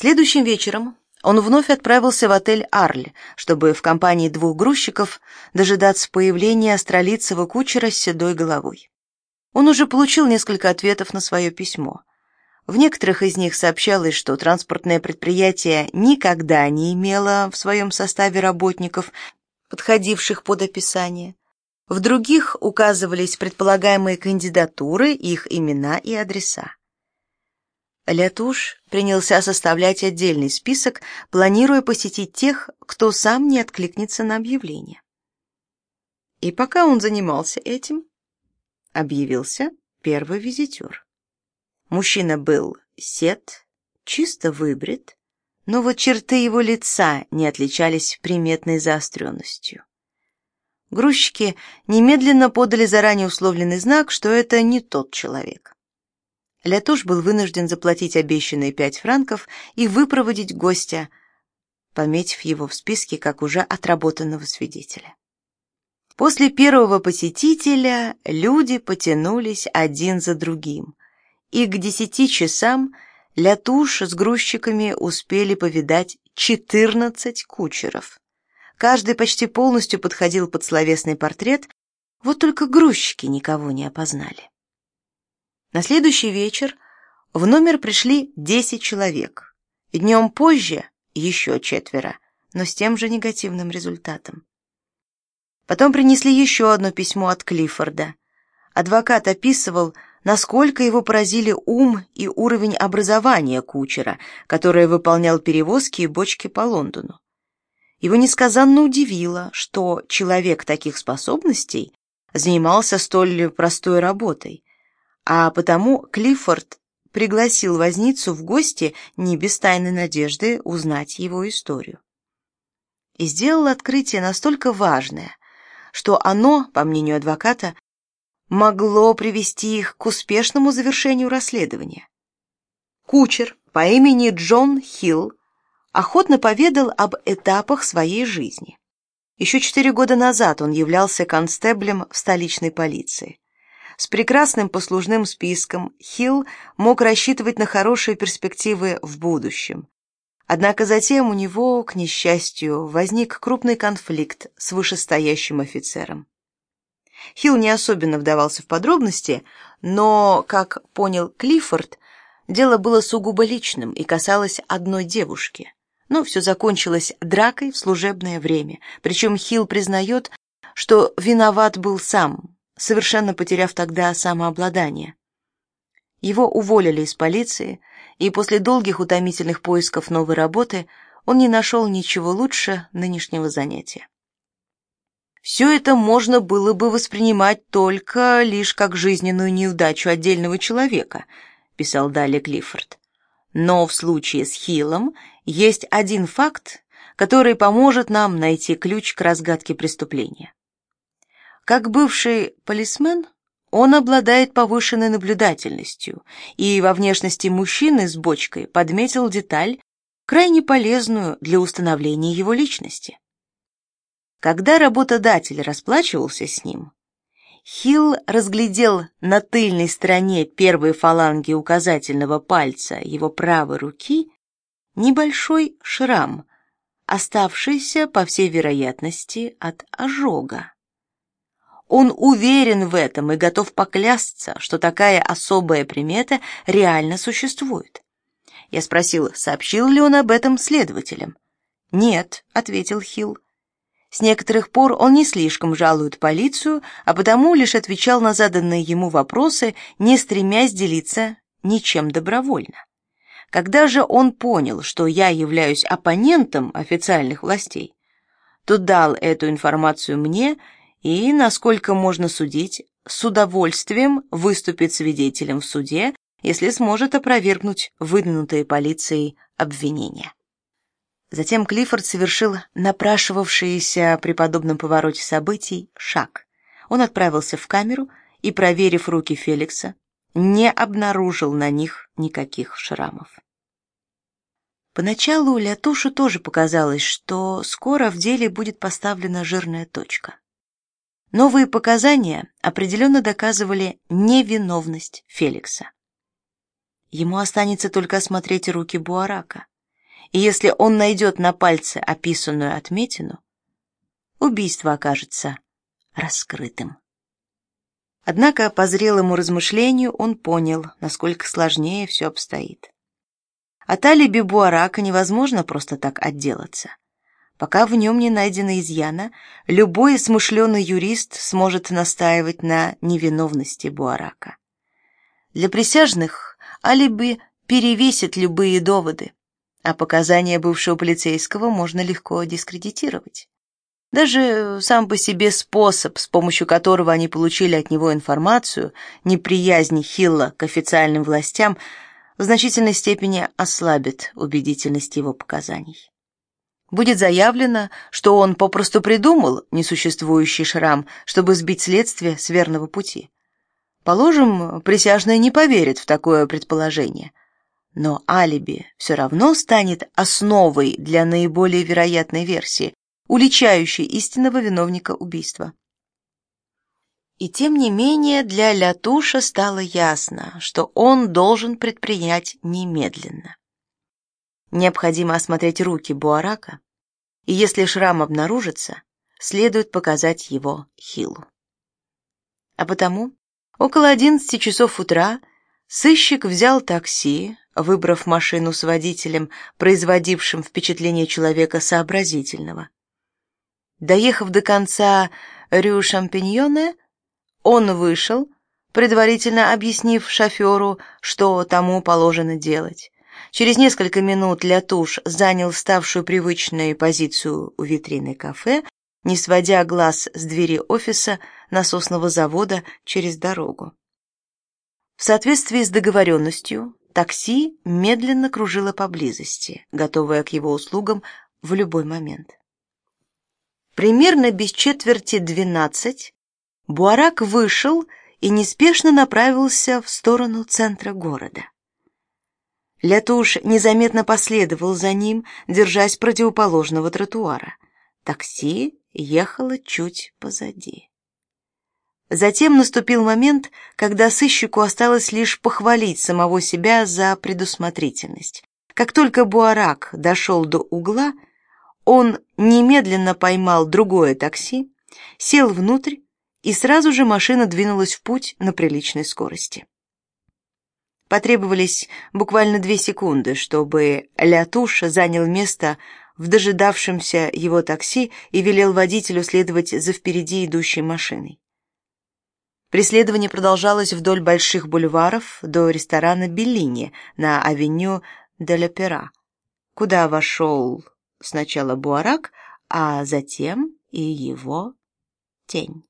Следующим вечером он вновь отправился в отель «Арль», чтобы в компании двух грузчиков дожидаться появления астролицего кучера с седой головой. Он уже получил несколько ответов на свое письмо. В некоторых из них сообщалось, что транспортное предприятие никогда не имело в своем составе работников, подходивших под описание. В других указывались предполагаемые кандидатуры, их имена и адреса. Лятуш принялся составлять отдельный список, планируя посетить тех, кто сам не откликнется на объявление. И пока он занимался этим, объявился первый визитер. Мужчина был сед, чисто выбрит, но вот черты его лица не отличались приметной заостренностью. Грузчики немедленно подали заранее условленный знак, что это не тот человек. Лятуш был вынужден заплатить обещанные пять франков и выпроводить гостя, пометив его в списке как уже отработанного свидетеля. После первого посетителя люди потянулись один за другим, и к десяти часам Лятуш с грузчиками успели повидать четырнадцать кучеров. Каждый почти полностью подходил под словесный портрет, вот только грузчики никого не опознали. На следующий вечер в номер пришли 10 человек. Днем позже еще четверо, но с тем же негативным результатом. Потом принесли еще одно письмо от Клиффорда. Адвокат описывал, насколько его поразили ум и уровень образования кучера, который выполнял перевозки и бочки по Лондону. Его несказанно удивило, что человек таких способностей занимался столь простой работой, а потому Клиффорд пригласил возницу в гости не без тайной надежды узнать его историю. И сделал открытие настолько важное, что оно, по мнению адвоката, могло привести их к успешному завершению расследования. Кучер по имени Джон Хилл охотно поведал об этапах своей жизни. Еще четыре года назад он являлся констеблем в столичной полиции. С прекрасным послужным списком Хилл мог рассчитывать на хорошие перспективы в будущем. Однако затем у него, к несчастью, возник крупный конфликт с вышестоящим офицером. Хилл не особенно вдавался в подробности, но, как понял Клиффорд, дело было сугубо личным и касалось одной девушки. Но все закончилось дракой в служебное время, причем Хилл признает, что виноват был сам, совершенно потеряв тогда самообладание. Его уволили из полиции, и после долгих утомительных поисков новой работы он не нашел ничего лучше нынешнего занятия. Все это можно было бы воспринимать только лишь как жизненную неудачу отдельного человека, писал далее Клиффорд. Но в случае с Хиллом есть один факт, который поможет нам найти ключ к разгадке преступления. Как бывший полисмен, он обладает повышенной наблюдательностью и во внешности мужчины с бочкой подметил деталь, крайне полезную для установления его личности. Когда работодатель расплачивался с ним, Хилл разглядел на тыльной стороне первой фаланги указательного пальца его правой руки небольшой шрам, оставшийся, по всей вероятности, от ожога. Он уверен в этом и готов поклясться, что такая особая примета реально существует. Я спросил, сообщил ли он об этом следователям. «Нет», — ответил Хилл. С некоторых пор он не слишком жалует полицию, а потому лишь отвечал на заданные ему вопросы, не стремясь делиться ничем добровольно. Когда же он понял, что я являюсь оппонентом официальных властей, то дал эту информацию мне и, насколько можно судить, с удовольствием выступит свидетелем в суде, если сможет опровергнуть выдвинутые полицией обвинения. Затем Клиффорд совершил напрашивавшийся при подобном повороте событий шаг. Он отправился в камеру и, проверив руки Феликса, не обнаружил на них никаких шрамов. Поначалу Лятушу тоже показалось, что скоро в деле будет поставлена жирная точка. Новые показания определенно доказывали невиновность Феликса. Ему останется только осмотреть руки Буарака. и если он найдет на пальце описанную отметину, убийство окажется раскрытым. Однако по зрелому размышлению он понял, насколько сложнее все обстоит. От алиби Буарака невозможно просто так отделаться. Пока в нем не найдено изъяна, любой смышленый юрист сможет настаивать на невиновности Буарака. Для присяжных алиби перевесит любые доводы, а показания бывшего полицейского можно легко дискредитировать. Даже сам по себе способ, с помощью которого они получили от него информацию, неприязни Хилла к официальным властям, в значительной степени ослабит убедительность его показаний. Будет заявлено, что он попросту придумал несуществующий шрам, чтобы сбить следствие с верного пути. Положим, присяжные не поверят в такое предположение. Но алиби все равно станет основой для наиболее вероятной версии, уличающий истинного виновника убийства. И тем не менее для Лятуша стало ясно, что он должен предпринять немедленно. Необходимо осмотреть руки Буарака, и если шрам обнаружится, следует показать его Хилу. А потому около одиннадцати часов утра сыщик взял такси, выбрав машину с водителем, производившим впечатление человека сообразительного. Доехав до конца Рю Шампиньоне, он вышел, предварительно объяснив шоферу, что тому положено делать. Через несколько минут Лятуш занял ставшую привычную позицию у витрины кафе, не сводя глаз с двери офиса насосного завода через дорогу. В соответствии с договоренностью, такси медленно кружило поблизости, готовое к его услугам в любой момент. Примерно без четверти двенадцать Буарак вышел и неспешно направился в сторону центра города. Лятуш незаметно последовал за ним, держась противоположного тротуара. Такси ехало чуть позади. Затем наступил момент, когда сыщику осталось лишь похвалить самого себя за предусмотрительность. Как только Буарак дошел до угла, он немедленно поймал другое такси, сел внутрь, и сразу же машина двинулась в путь на приличной скорости. Потребовались буквально две секунды, чтобы Лятуш занял место в дожидавшемся его такси и велел водителю следовать за впереди идущей машиной. Преследование продолжалось вдоль больших бульваров до ресторана Беллини на авеню де Пера, куда вошел Сначала Буарак, а затем и его тень.